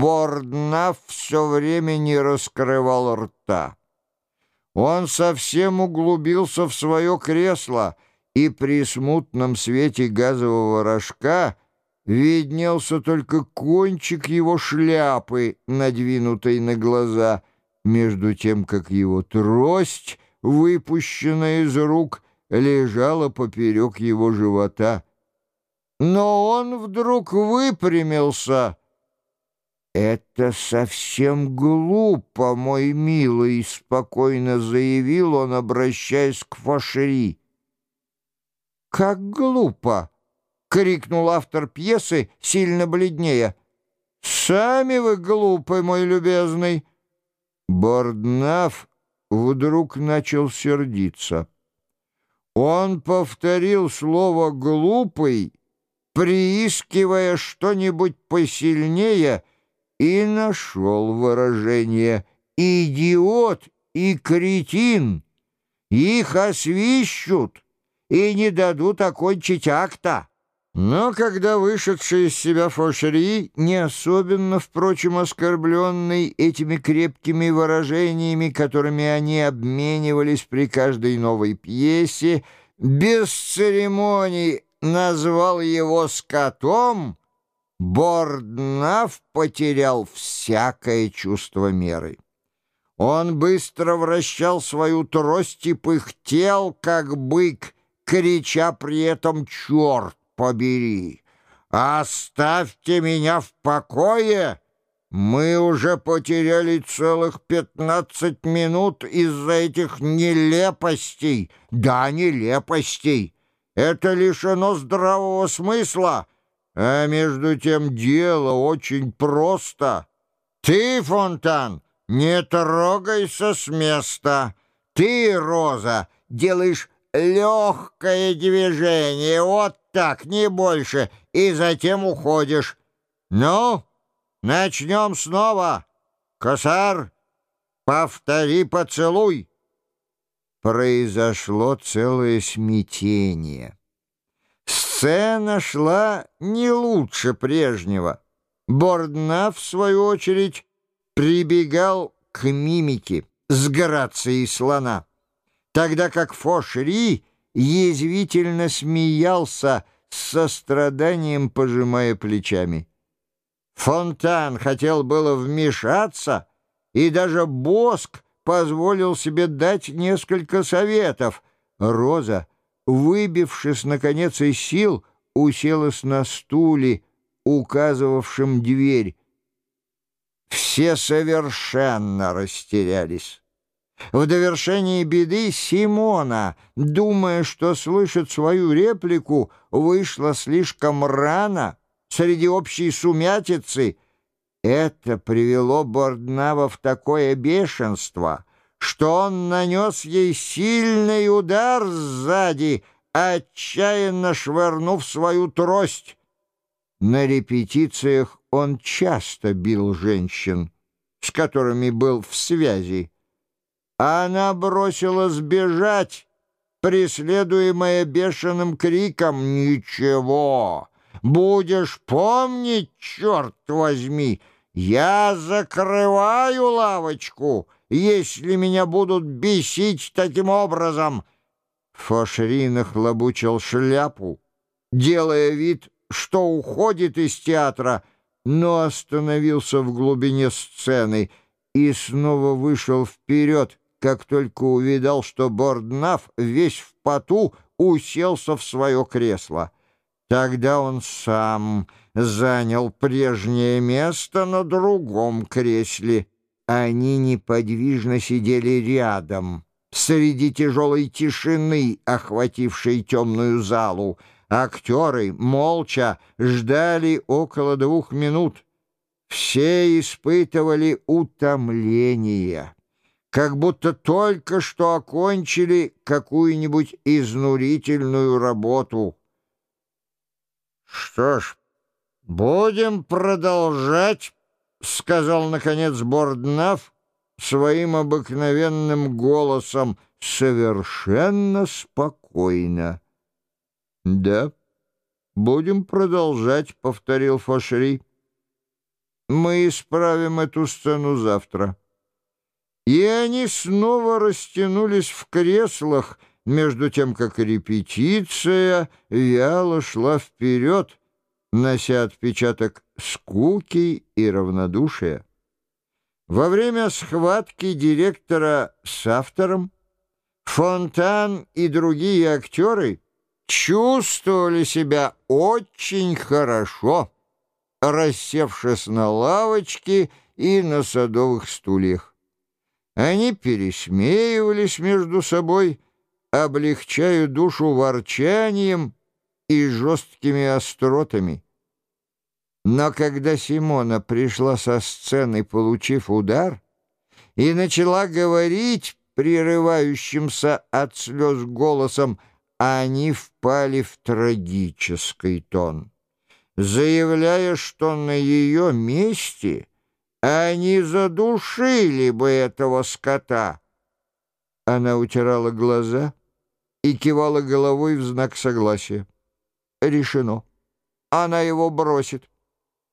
Борднаф все время не раскрывал рта. Он совсем углубился в свое кресло, и при смутном свете газового рожка виднелся только кончик его шляпы, надвинутой на глаза, между тем, как его трость, выпущенная из рук, лежала поперек его живота. Но он вдруг выпрямился — «Это совсем глупо, мой милый», — спокойно заявил он, обращаясь к Фошери. «Как глупо!» — крикнул автор пьесы, сильно бледнее. «Сами вы глупы, мой любезный!» Борднаф вдруг начал сердиться. Он повторил слово «глупый», приискивая что-нибудь посильнее — и нашел выражение «идиот» и «кретин». Их освищут и не дадут окончить акта. Но когда вышедший из себя Фошери, не особенно, впрочем, оскорбленный этими крепкими выражениями, которыми они обменивались при каждой новой пьесе, без церемоний назвал его скотом, Борднаф потерял всякое чувство меры. Он быстро вращал свою трость и пыхтел, как бык, крича при этом «Черт побери! Оставьте меня в покое!» Мы уже потеряли целых пятнадцать минут из-за этих нелепостей. Да, нелепостей. Это лишено здравого смысла. А между тем дело очень просто. Ты, Фонтан, не трогайся с места. Ты, Роза, делаешь легкое движение, вот так, не больше, и затем уходишь. Ну, начнем снова. Косар, повтори поцелуй. Произошло целое смятение. Сцена шла не лучше прежнего. Бордна, в свою очередь, прибегал к мимике с грацией слона, тогда как Фошри язвительно смеялся с состраданием, пожимая плечами. Фонтан хотел было вмешаться, и даже Боск позволил себе дать несколько советов. Роза выбившись, наконец, из сил, уселась на стуле, указывавшем дверь. Все совершенно растерялись. В довершении беды Симона, думая, что слышит свою реплику, вышла слишком рано среди общей сумятицы. Это привело Борднава в такое бешенство — что он нанес ей сильный удар сзади, отчаянно швырнув свою трость. На репетициях он часто бил женщин, с которыми был в связи. Она бросилась бежать, преследуемая бешеным криком «Ничего! Будешь помнить, черт возьми! Я закрываю лавочку!» Если меня будут бесить таким образом!» Фошри нахлобучил шляпу, делая вид, что уходит из театра, но остановился в глубине сцены и снова вышел вперед, как только увидал, что Борднаф весь в поту уселся в свое кресло. Тогда он сам занял прежнее место на другом кресле — они неподвижно сидели рядом, среди тяжелой тишины, охватившей темную залу. Актеры молча ждали около двух минут. Все испытывали утомление, как будто только что окончили какую-нибудь изнурительную работу. «Что ж, будем продолжать», — сказал, наконец, Борднаф своим обыкновенным голосом, совершенно спокойно. «Да, будем продолжать», — повторил Фошри. Мы исправим эту сцену завтра». И они снова растянулись в креслах, между тем, как репетиция вяло шла вперед, нося отпечаток скуки и равнодушия. Во время схватки директора с автором Фонтан и другие актеры чувствовали себя очень хорошо, рассевшись на лавочке и на садовых стульях. Они пересмеивались между собой, облегчая душу ворчанием и жесткими остротами. Но когда Симона пришла со сцены, получив удар, и начала говорить прерывающимся от слез голосом, они впали в трагический тон, заявляя, что на ее месте они задушили бы этого скота. Она утирала глаза и кивала головой в знак согласия. Решено. Она его бросит.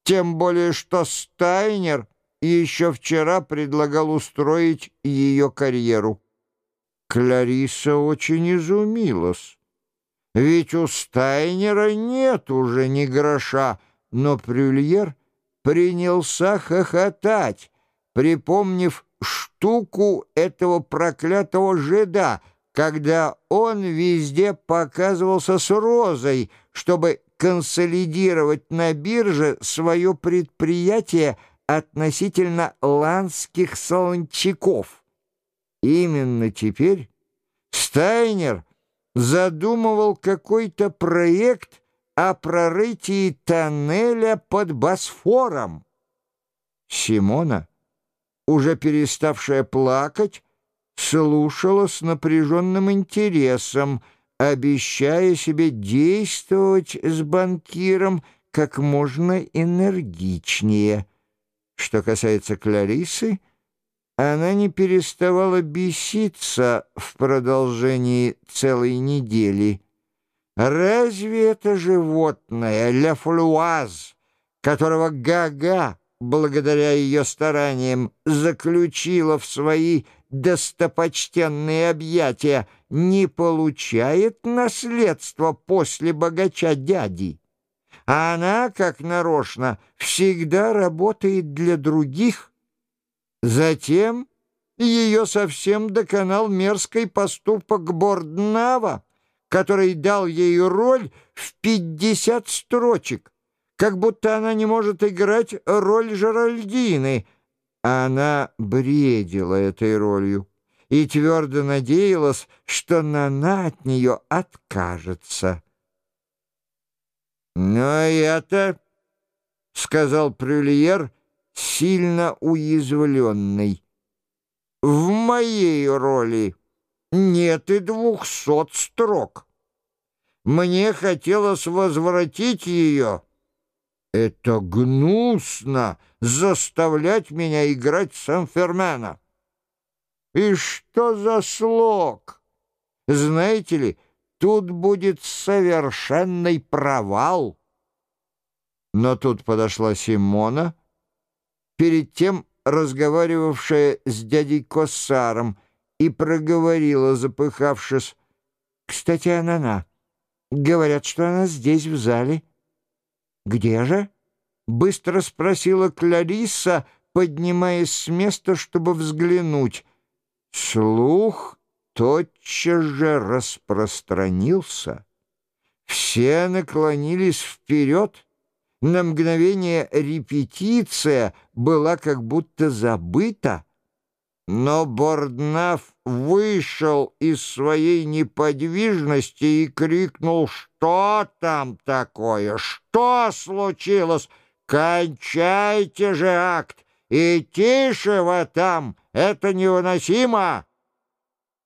Тем более, что Стайнер еще вчера предлагал устроить ее карьеру. Клариса очень изумилась. Ведь у Стайнера нет уже ни гроша, но Прюльер принялся хохотать, припомнив штуку этого проклятого жида, когда он везде показывался с розой, чтобы консолидировать на бирже свое предприятие относительно ланских солончаков. Именно теперь Стайнер задумывал какой-то проект о прорытии тоннеля под Босфором. Симона, уже переставшая плакать, слушала с напряженным интересом, обещая себе действовать с банкиром как можно энергичнее. Что касается Кларисы, она не переставала беситься в продолжении целой недели. Разве это животное, Ля Флуаз, которого Гага, благодаря ее стараниям, заключила в свои достопочтенные объятия, не получает наследство после богача дяди? А она, как нарочно, всегда работает для других. Затем ее совсем доконал мерзкий поступок Борднава, который дал ей роль в пятьдесят строчек, как будто она не может играть роль Жеральдины. Она бредила этой ролью и твердо надеялась, что Нана от нее откажется. «Но это, — сказал Прюльер, сильно уязвленный, — в моей роли нет и двухсот строк. Мне хотелось возвратить ее. Это гнусно заставлять меня играть Сан-Фермена. И что за слог? Знаете ли, тут будет совершенный провал. Но тут подошла Симона, перед тем разговаривавшая с дядей Коссаром, и проговорила, запыхавшись. «Кстати, Анана, говорят, что она здесь, в зале». «Где же?» — быстро спросила Клариса, поднимаясь с места, чтобы взглянуть. Слух тотчас же распространился. Все наклонились вперед. На мгновение репетиция была как будто забыта. Но Борднаф вышел из своей неподвижности и крикнул «Что там такое? Что случилось? Кончайте же акт! И тише вы там! Это невыносимо!»